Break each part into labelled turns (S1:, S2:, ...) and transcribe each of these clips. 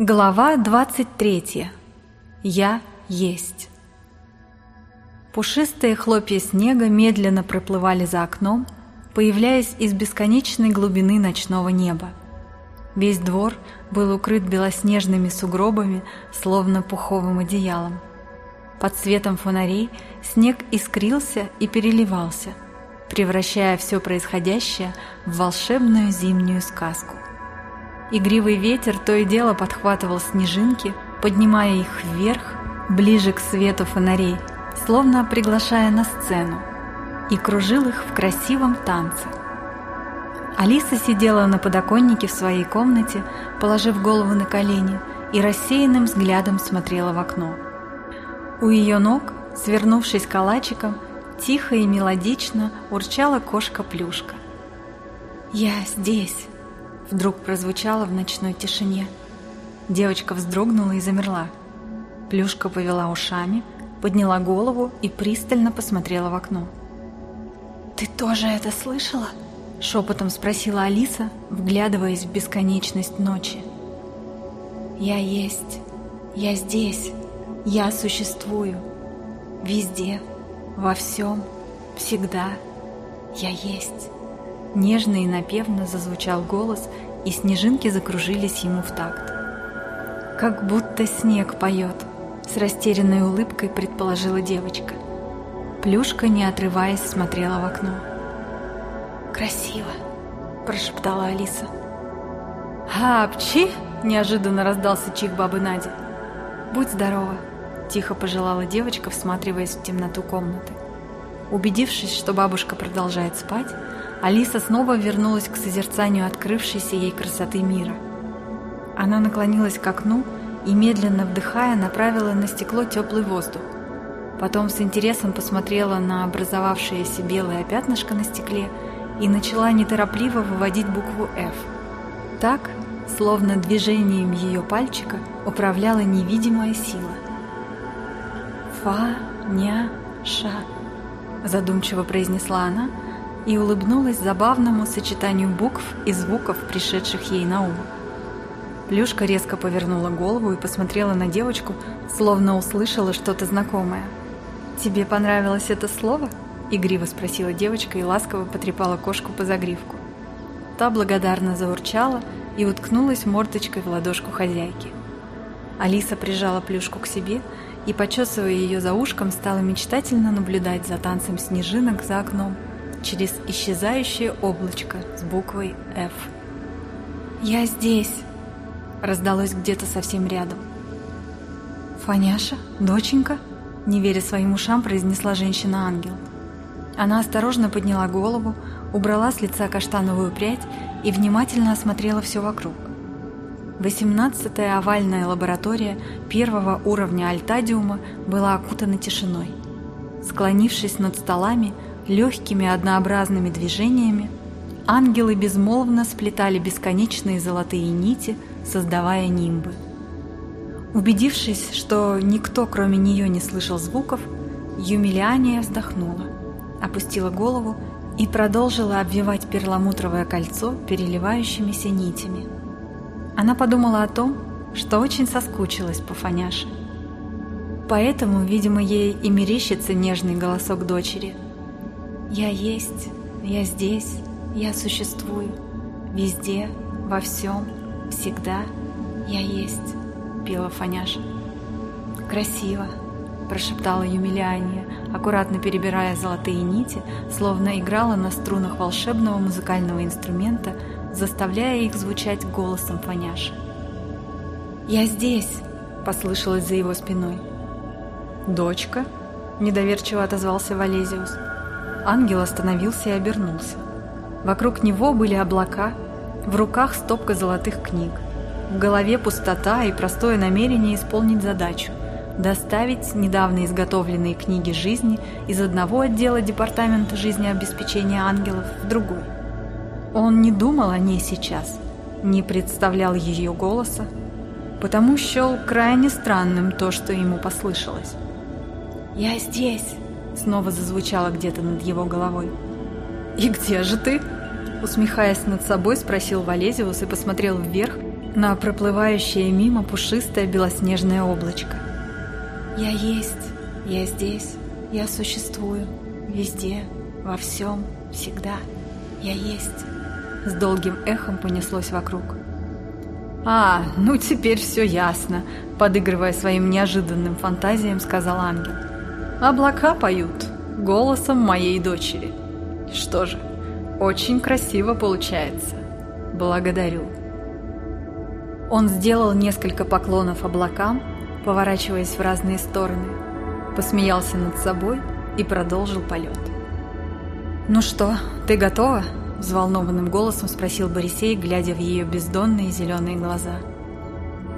S1: Глава 23. Я есть. Пушистые хлопья снега медленно проплывали за окном, появляясь из бесконечной глубины ночного неба. Весь двор был укрыт белоснежными сугробами, словно пуховым одеялом. Под светом фонарей снег искрился и переливался, превращая все происходящее в волшебную зимнюю сказку. Игривый ветер то и дело подхватывал снежинки, поднимая их вверх, ближе к свету фонарей, словно приглашая на сцену, и кружил их в красивом танце. Алиса сидела на подоконнике в своей комнате, положив голову на колени, и рассеянным взглядом смотрела в окно. У ее ног, свернувшись калачиком, тихо и мелодично урчала кошка-плюшка. «Я здесь!» Вдруг прозвучало в ночной тишине. Девочка вздрогнула и замерла. Плюшка повела ушами, подняла голову и пристально посмотрела в окно. «Ты тоже это слышала?» — шепотом спросила Алиса, вглядываясь в бесконечность ночи. «Я есть, я здесь, я существую, везде, во всем, всегда, я есть». Нежно и напевно зазвучал голос, и снежинки закружились ему в такт. «Как будто снег поет», — с растерянной улыбкой предположила девочка. Плюшка, не отрываясь, смотрела в окно. «Красиво», — прошептала Алиса. «Апчи!» — неожиданно раздался чих бабы Нади. «Будь здорова», — тихо пожелала девочка, всматриваясь в темноту комнаты. Убедившись, что бабушка продолжает спать, Алиса снова вернулась к созерцанию открывшейся ей красоты мира. Она наклонилась к окну и, медленно вдыхая, направила на стекло теплый воздух. Потом с интересом посмотрела на образовавшееся белое пятнышко на стекле и начала неторопливо выводить букву «Ф». Так, словно движением ее пальчика, управляла невидимая сила. «Фа-ня-ша», задумчиво произнесла она, — и улыбнулась забавному сочетанию букв и звуков, пришедших ей на ум. Плюшка резко повернула голову и посмотрела на девочку, словно услышала что-то знакомое. «Тебе понравилось это слово?» – игриво спросила девочка и ласково потрепала кошку по загривку. Та благодарно заурчала и уткнулась мордочкой в ладошку хозяйки. Алиса прижала плюшку к себе и, почесывая ее за ушком, стала мечтательно наблюдать за танцем снежинок за окном – через исчезающее облачко с буквой «Ф». «Я здесь!» — раздалось где-то совсем рядом. «Фаняша? Доченька?» — не веря своим ушам, произнесла женщина-ангел. Она осторожно подняла голову, убрала с лица каштановую прядь и внимательно осмотрела все вокруг. Восемнадцатая овальная лаборатория первого уровня Альтадиума была окутана тишиной. Склонившись над столами, Легкими однообразными движениями ангелы безмолвно сплетали бесконечные золотые нити, создавая нимбы. Убедившись, что никто кроме нее не слышал звуков, Юмилиания вздохнула, опустила голову и продолжила обвивать перламутровое кольцо переливающимися нитями. Она подумала о том, что очень соскучилась по Фаняше. Поэтому, видимо, ей и мерещится нежный голосок дочери – я есть, я здесь, я существую. Везде, во всем, всегда я есть, пела Фаняша. Красиво, прошептала Юмилиания, аккуратно перебирая золотые нити, словно играла на струнах волшебного музыкального инструмента, заставляя их звучать голосом Фаняши. «Я здесь!» — послышалось за его спиной. «Дочка?» — недоверчиво отозвался Валезиус. Ангел остановился и обернулся. Вокруг него были облака, в руках стопка золотых книг. В голове пустота и простое намерение исполнить задачу – доставить недавно изготовленные книги жизни из одного отдела Департамента жизнеобеспечения ангелов в другой. Он не думал о ней сейчас, не представлял ее голоса, потому счел крайне странным то, что ему послышалось. «Я здесь!» Снова зазвучало где-то над его головой. «И где же ты?» Усмехаясь над собой, спросил Валезиус и посмотрел вверх на проплывающее мимо пушистое белоснежное облачко. «Я есть, я здесь, я существую, везде, во всем, всегда, я есть», с долгим эхом понеслось вокруг. «А, ну теперь все ясно», — подыгрывая своим неожиданным фантазиям, сказал ангел. «Облака поют голосом моей дочери. Что же, очень красиво получается. Благодарю». Он сделал несколько поклонов облакам, поворачиваясь в разные стороны, посмеялся над собой и продолжил полет. «Ну что, ты готова?» – взволнованным голосом спросил Борисей, глядя в ее бездонные зеленые глаза.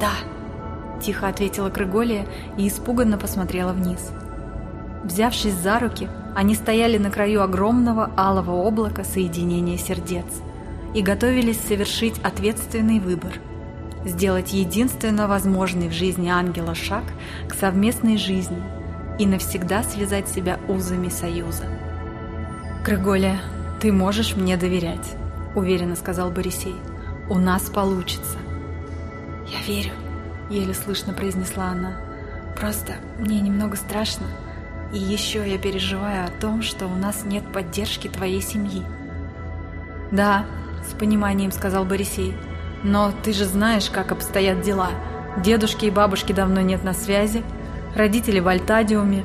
S1: «Да», – тихо ответила Крыголия и испуганно посмотрела вниз. Взявшись за руки, они стояли на краю огромного алого облака соединения сердец и готовились совершить ответственный выбор – сделать единственно возможный в жизни ангела шаг к совместной жизни и навсегда связать себя узами союза. «Крыголя, ты можешь мне доверять», — уверенно сказал Борисей. «У нас получится». «Я верю», — еле слышно произнесла она. «Просто мне немного страшно, и еще я переживаю о том, что у нас нет поддержки твоей семьи». «Да», — с пониманием сказал Борисей, — но ты же знаешь, как обстоят дела. Дедушки и бабушки давно нет на связи, родители в Альтадиуме.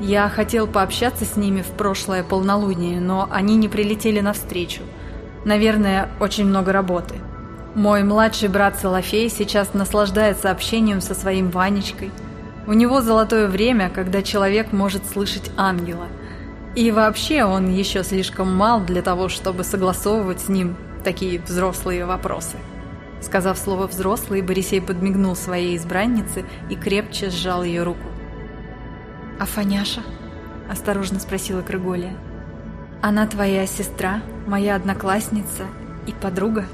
S1: Я хотел пообщаться с ними в прошлое полнолуние, но они не прилетели навстречу. Наверное, очень много работы. Мой младший брат Солофей сейчас наслаждается общением со своим Ванечкой. У него золотое время, когда человек может слышать ангела. И вообще он еще слишком мал для того, чтобы согласовывать с ним такие взрослые вопросы. Сказав слово «взрослый», Борисей подмигнул своей избраннице и крепче сжал ее руку. «А Фаняша?» – осторожно спросила Крыголия. «Она твоя сестра, моя одноклассница и подруга?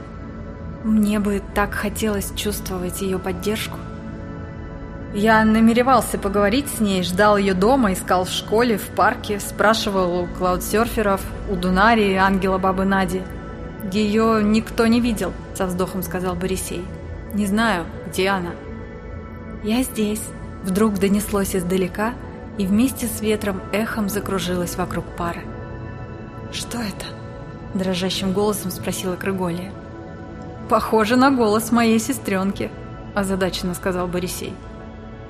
S1: Мне бы так хотелось чувствовать ее поддержку». Я намеревался поговорить с ней, ждал ее дома, искал в школе, в парке, спрашивал у клаудсерферов, у Дунари, ангела бабы Нади – «Ее никто не видел», — со вздохом сказал Борисей. «Не знаю, где она». «Я здесь», — вдруг донеслось издалека, и вместе с ветром эхом закружилась вокруг пары. «Что это?» — дрожащим голосом спросила Крыголия. «Похоже на голос моей сестренки», — озадаченно сказал Борисей.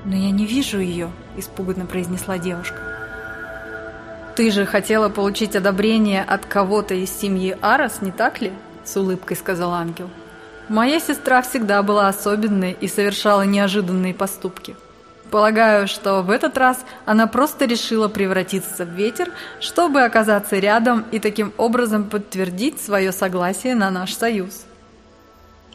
S1: «Но я не вижу ее», — испуганно произнесла девушка. «Ты же хотела получить одобрение от кого-то из семьи Арас, не так ли?» – с улыбкой сказал ангел. «Моя сестра всегда была особенной и совершала неожиданные поступки. Полагаю, что в этот раз она просто решила превратиться в ветер, чтобы оказаться рядом и таким образом подтвердить свое согласие на наш союз».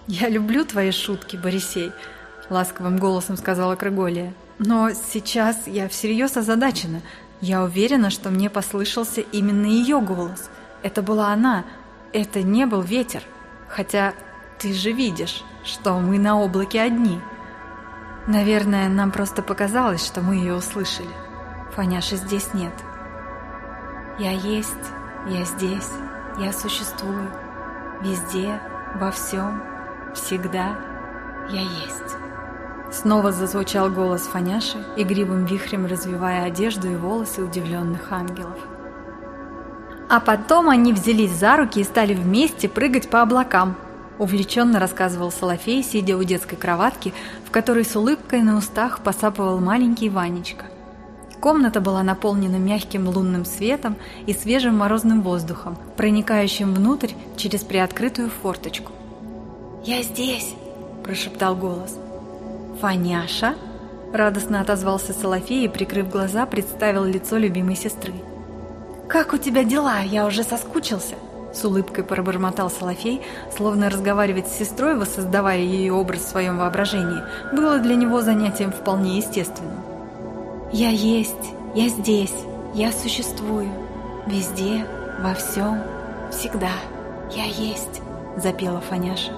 S1: «Я люблю твои шутки, Борисей», – ласковым голосом сказала Крыголия. «Но сейчас я всерьез озадачена – я уверена, что мне послышался именно ее голос. Это была она, это не был ветер. Хотя ты же видишь, что мы на облаке одни. Наверное, нам просто показалось, что мы ее услышали. Фаняши здесь нет. Я есть, я здесь, я существую. Везде, во всем, всегда я есть. Снова зазвучал голос Фаняши, игривым вихрем развивая одежду и волосы удивленных ангелов. А потом они взялись за руки и стали вместе прыгать по облакам, увлеченно рассказывал Солофей, сидя у детской кроватки, в которой с улыбкой на устах посапывал маленький Ванечка. Комната была наполнена мягким лунным светом и свежим морозным воздухом, проникающим внутрь через приоткрытую форточку. «Я здесь!» – прошептал голос – «Фаняша?» – радостно отозвался Солофей и, прикрыв глаза, представил лицо любимой сестры. «Как у тебя дела? Я уже соскучился!» С улыбкой пробормотал Солофей, словно разговаривать с сестрой, воссоздавая ее образ в своем воображении, было для него занятием вполне естественным. «Я есть, я здесь, я существую, везде, во всем, всегда, я есть», – запела Фаняша.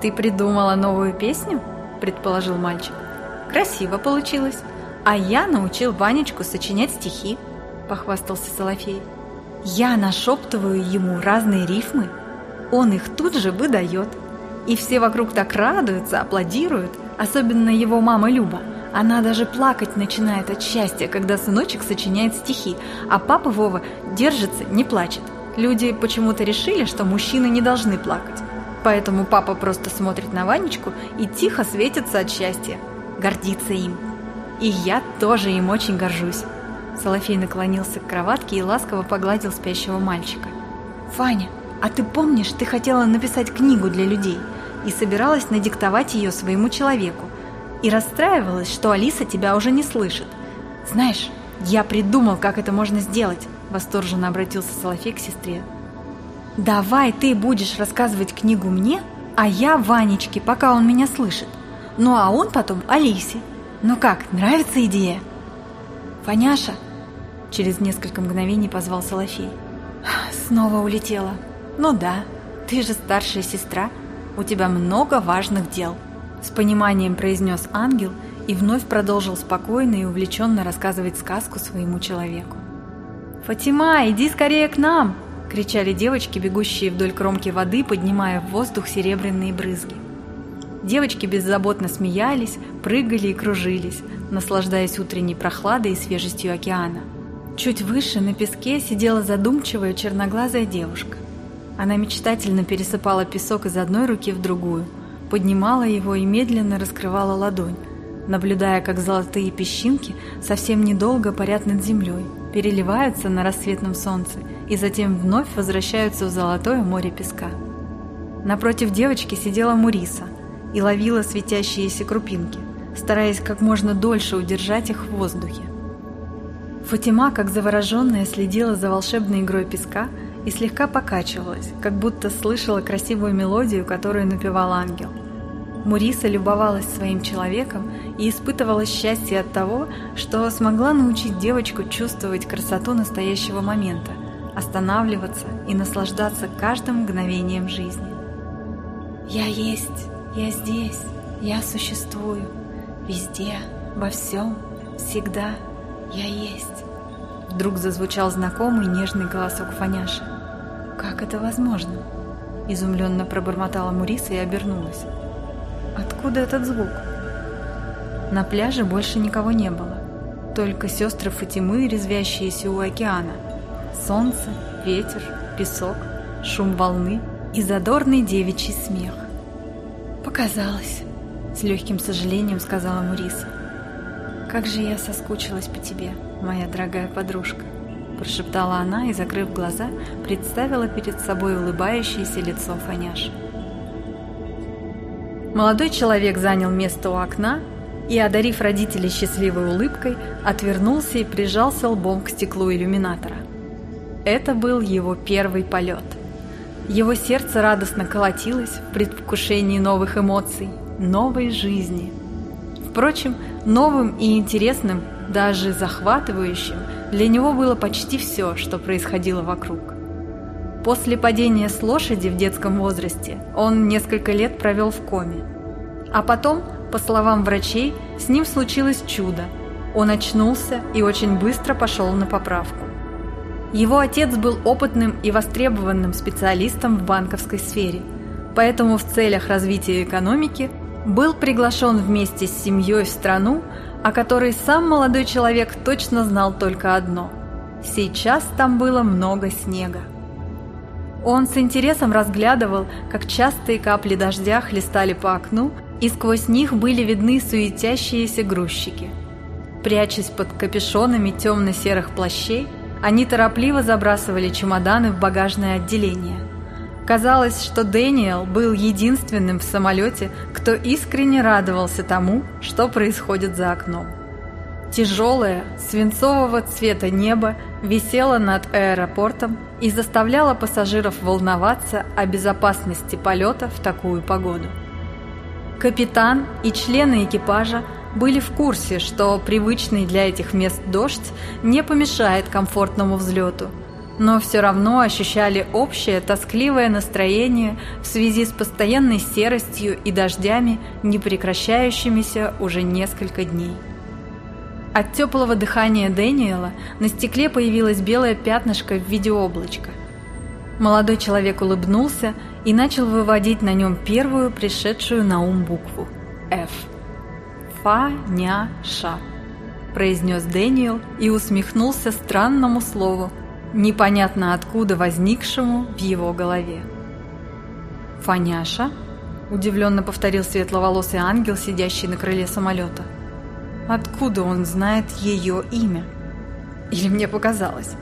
S1: «Ты придумала новую песню?» Предположил мальчик. Красиво получилось. А я научил Ванечку сочинять стихи, похвастался Солофей. Я нашептываю ему разные рифмы, он их тут же выдает. И все вокруг так радуются, аплодируют, особенно его мама Люба. Она даже плакать начинает от счастья, когда сыночек сочиняет стихи, а папа Вова держится, не плачет. Люди почему-то решили, что мужчины не должны плакать. Поэтому папа просто смотрит на Ванечку и тихо светится от счастья. Гордится им. И я тоже им очень горжусь. Солофей наклонился к кроватке и ласково погладил спящего мальчика. «Фаня, а ты помнишь, ты хотела написать книгу для людей и собиралась надиктовать ее своему человеку, и расстраивалась, что Алиса тебя уже не слышит. Знаешь, я придумал, как это можно сделать», – восторженно обратился Солофей к сестре. «Давай ты будешь рассказывать книгу мне, а я Ванечке, пока он меня слышит. Ну а он потом Алисе. Ну как, нравится идея?» «Фаняша!» – через несколько мгновений позвал Солофей. «Снова улетела. Ну да, ты же старшая сестра, у тебя много важных дел». С пониманием произнес ангел и вновь продолжил спокойно и увлеченно рассказывать сказку своему человеку. «Фатима, иди скорее к нам!» – кричали девочки, бегущие вдоль кромки воды, поднимая в воздух серебряные брызги. Девочки беззаботно смеялись, прыгали и кружились, наслаждаясь утренней прохладой и свежестью океана. Чуть выше на песке сидела задумчивая черноглазая девушка. Она мечтательно пересыпала песок из одной руки в другую – поднимала его и медленно раскрывала ладонь, наблюдая, как золотые песчинки совсем недолго парят над землей, переливаются на рассветном солнце и затем вновь возвращаются в золотое море песка. Напротив девочки сидела Муриса и ловила светящиеся крупинки, стараясь как можно дольше удержать их в воздухе. Фатима, как завороженная, следила за волшебной игрой песка и слегка покачивалась, как будто слышала красивую мелодию, которую напевал ангел. Муриса любовалась своим человеком и испытывала счастье от того, что смогла научить девочку чувствовать красоту настоящего момента, останавливаться и наслаждаться каждым мгновением жизни. «Я есть, я здесь, я существую, везде, во всем, всегда я есть». Вдруг зазвучал знакомый нежный голосок Фаняши. «Как это возможно?» Изумленно пробормотала Муриса и обернулась. «Откуда этот звук?» На пляже больше никого не было. Только сестры Фатимы, резвящиеся у океана. Солнце, ветер, песок, шум волны и задорный девичий смех. «Показалось», — с легким сожалением сказала Муриса. «Как же я соскучилась по тебе, моя дорогая подружка!» Прошептала она и, закрыв глаза, представила перед собой улыбающееся лицо Фаняши. Молодой человек занял место у окна и, одарив родителей счастливой улыбкой, отвернулся и прижался лбом к стеклу иллюминатора. Это был его первый полет. Его сердце радостно колотилось в предвкушении новых эмоций, новой жизни. Впрочем, Новым и интересным, даже захватывающим, для него было почти все, что происходило вокруг. После падения с лошади в детском возрасте он несколько лет провел в коме. А потом, по словам врачей, с ним случилось чудо. Он очнулся и очень быстро пошел на поправку. Его отец был опытным и востребованным специалистом в банковской сфере, поэтому в целях развития экономики был приглашен вместе с семьей в страну, о которой сам молодой человек точно знал только одно – сейчас там было много снега. Он с интересом разглядывал, как частые капли дождя хлестали по окну, и сквозь них были видны суетящиеся грузчики. Прячась под капюшонами темно-серых плащей, они торопливо забрасывали чемоданы в багажное отделение – Казалось, что Дэниел был единственным в самолете, кто искренне радовался тому, что происходит за окном. Тяжелое, свинцового цвета небо висело над аэропортом и заставляло пассажиров волноваться о безопасности полета в такую погоду. Капитан и члены экипажа были в курсе, что привычный для этих мест дождь не помешает комфортному взлету – но все равно ощущали общее тоскливое настроение в связи с постоянной серостью и дождями, не прекращающимися уже несколько дней. От теплого дыхания Дэниела на стекле появилось белое пятнышко в виде облачка. Молодой человек улыбнулся и начал выводить на нем первую пришедшую на ум букву – «Ф». «Фа-ня-ша», – произнес Дэниел и усмехнулся странному слову, непонятно откуда возникшему в его голове. «Фаняша?» – удивленно повторил светловолосый ангел, сидящий на крыле самолета. «Откуда он знает ее имя? Или мне показалось?»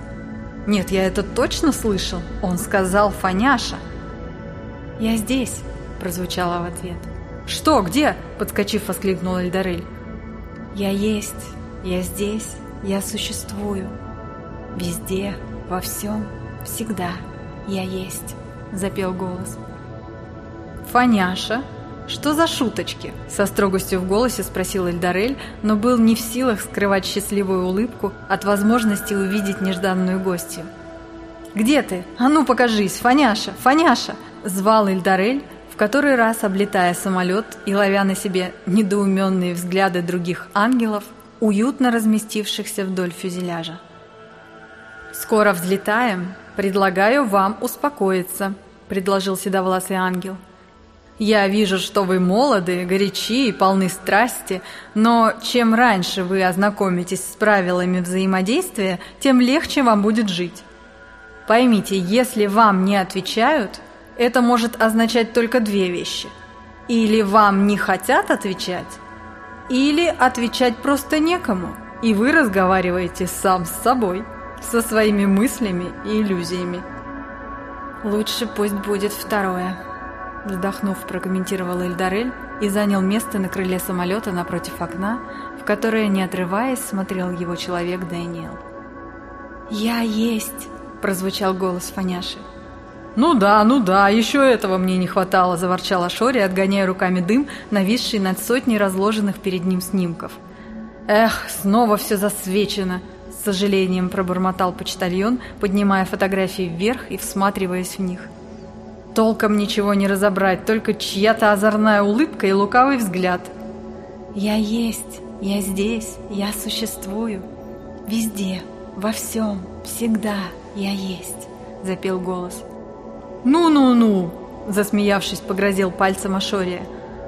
S1: «Нет, я это точно слышал. Он сказал Фаняша». «Я здесь», – прозвучало в ответ. «Что? Где?» – подскочив, воскликнул Эльдарель. «Я есть, я здесь, я существую. Везде, во всем, всегда я есть», – запел голос. «Фаняша, что за шуточки?» – со строгостью в голосе спросил Эльдарель, но был не в силах скрывать счастливую улыбку от возможности увидеть нежданную гостью. «Где ты? А ну покажись, Фаняша, Фаняша!» – звал Эльдарель, который раз облетая самолет и ловя на себе недоуменные взгляды других ангелов, уютно разместившихся вдоль фюзеляжа. «Скоро взлетаем. Предлагаю вам успокоиться», – предложил седовласый ангел. «Я вижу, что вы молоды, горячи и полны страсти, но чем раньше вы ознакомитесь с правилами взаимодействия, тем легче вам будет жить. Поймите, если вам не отвечают, это может означать только две вещи. Или вам не хотят отвечать, или отвечать просто некому, и вы разговариваете сам с собой, со своими мыслями и иллюзиями. «Лучше пусть будет второе», – вздохнув, прокомментировал Эльдарель и занял место на крыле самолета напротив окна, в которое, не отрываясь, смотрел его человек Дэниел. «Я есть!» прозвучал голос Фаняши. «Ну да, ну да, еще этого мне не хватало», – заворчала Шори, отгоняя руками дым, нависший над сотней разложенных перед ним снимков. «Эх, снова все засвечено», – с сожалением пробормотал почтальон, поднимая фотографии вверх и всматриваясь в них. «Толком ничего не разобрать, только чья-то озорная улыбка и лукавый взгляд». «Я есть, я здесь, я существую. Везде, во всем, всегда», «Я есть», — запел голос. «Ну-ну-ну», — засмеявшись, погрозил пальцем Ашория.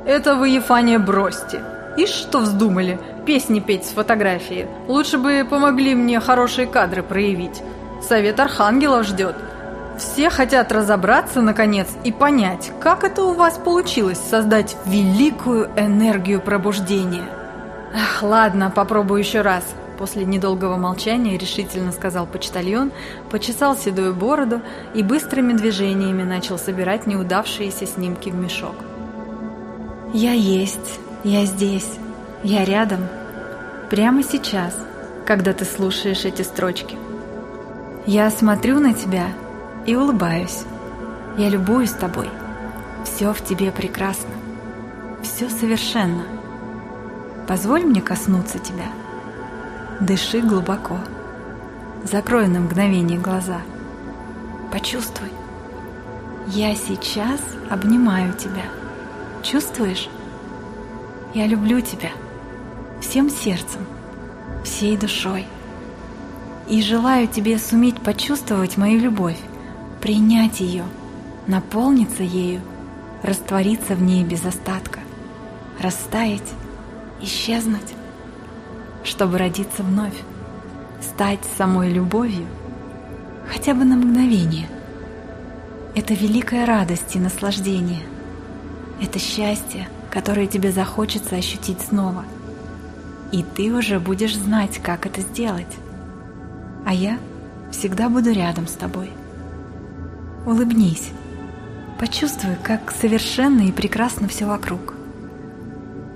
S1: «Это вы, Ефания, бросьте. И что вздумали? Песни петь с фотографией. Лучше бы помогли мне хорошие кадры проявить. Совет Архангелов ждет. Все хотят разобраться, наконец, и понять, как это у вас получилось создать великую энергию пробуждения. Ах, ладно, попробую еще раз. После недолгого молчания решительно сказал почтальон, почесал седую бороду и быстрыми движениями начал собирать неудавшиеся снимки в мешок. «Я есть, я здесь, я рядом, прямо сейчас, когда ты слушаешь эти строчки. Я смотрю на тебя и улыбаюсь. Я любуюсь тобой. Все в тебе прекрасно. Все совершенно. Позволь мне коснуться тебя». Дыши глубоко. Закрой на мгновение глаза. Почувствуй. Я сейчас обнимаю тебя. Чувствуешь? Я люблю тебя всем сердцем, всей душой. И желаю тебе суметь почувствовать мою любовь, принять ее, наполниться ею, раствориться в ней без остатка, растаять, исчезнуть чтобы родиться вновь, стать самой любовью, хотя бы на мгновение. Это великая радость и наслаждение. Это счастье, которое тебе захочется ощутить снова. И ты уже будешь знать, как это сделать. А я всегда буду рядом с тобой. Улыбнись. Почувствуй, как совершенно и прекрасно все вокруг.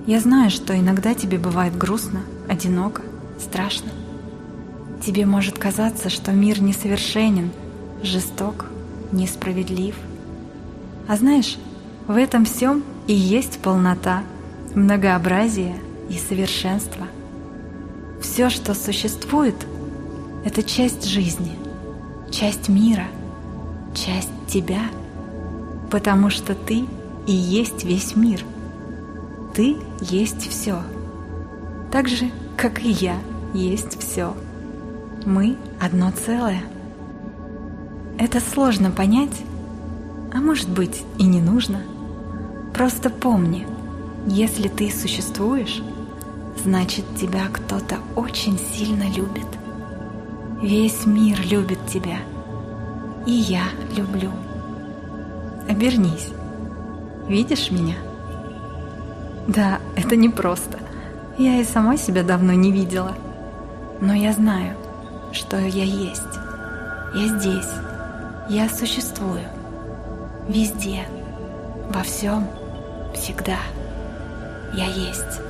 S1: Я знаю, что иногда тебе бывает грустно, одиноко, страшно. Тебе может казаться, что мир несовершенен, жесток, несправедлив. А знаешь, в этом всем и есть полнота, многообразие и совершенство. Все, что существует, это часть жизни, часть мира, часть тебя, потому что ты и есть весь мир. Ты есть все так же, как и я, есть все. Мы одно целое. Это сложно понять, А может быть и не нужно. Просто помни, если ты существуешь, значит тебя кто-то очень сильно любит. Весь мир любит тебя. И я люблю. Обернись. Видишь меня? Да, это непросто. Я и сама себя давно не видела. Но я знаю, что я есть. Я здесь. Я существую. Везде. Во всем. Всегда. Я есть.